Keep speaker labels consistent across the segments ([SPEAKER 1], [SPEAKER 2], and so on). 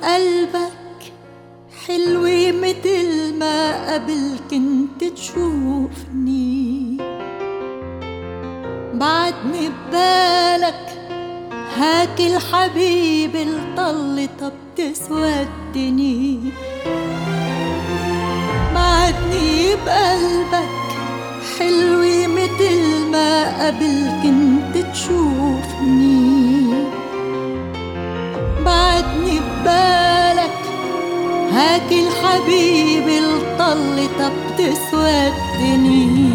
[SPEAKER 1] بقلبك. حلوة متل ما قبل كنت تشوفني. بعدني ببالك هاك الحبيب الطل طب تسودني. بعدني بقلبك حلوة متل ما قبل كنت تشوفني. هاك الحبيب الطل طب تسودني جاوب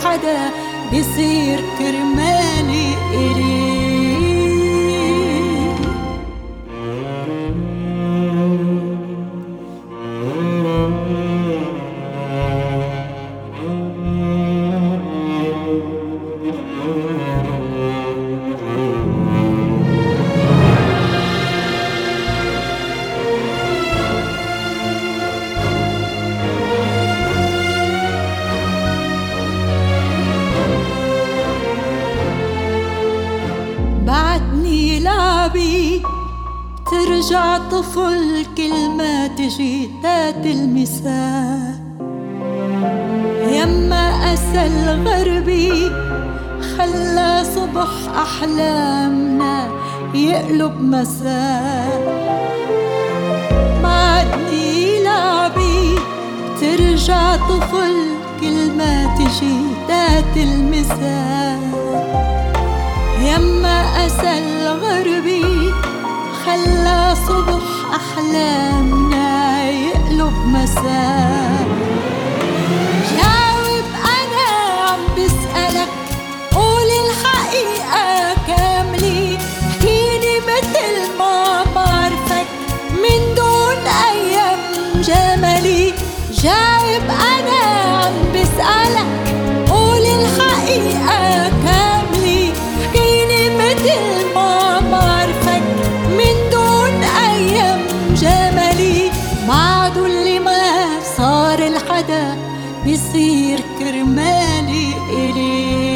[SPEAKER 1] الحدا بيصير كرمالي ترجع طفل كل ما تجي تات المساء يما أسى غربي خلى صبح أحلامنا يقلب مساء. بعدني لعبي ترجع طفل كل ما تجي تات المساء يما أسى الغربي خلى صبح الندى بيصير كرمالي إليك.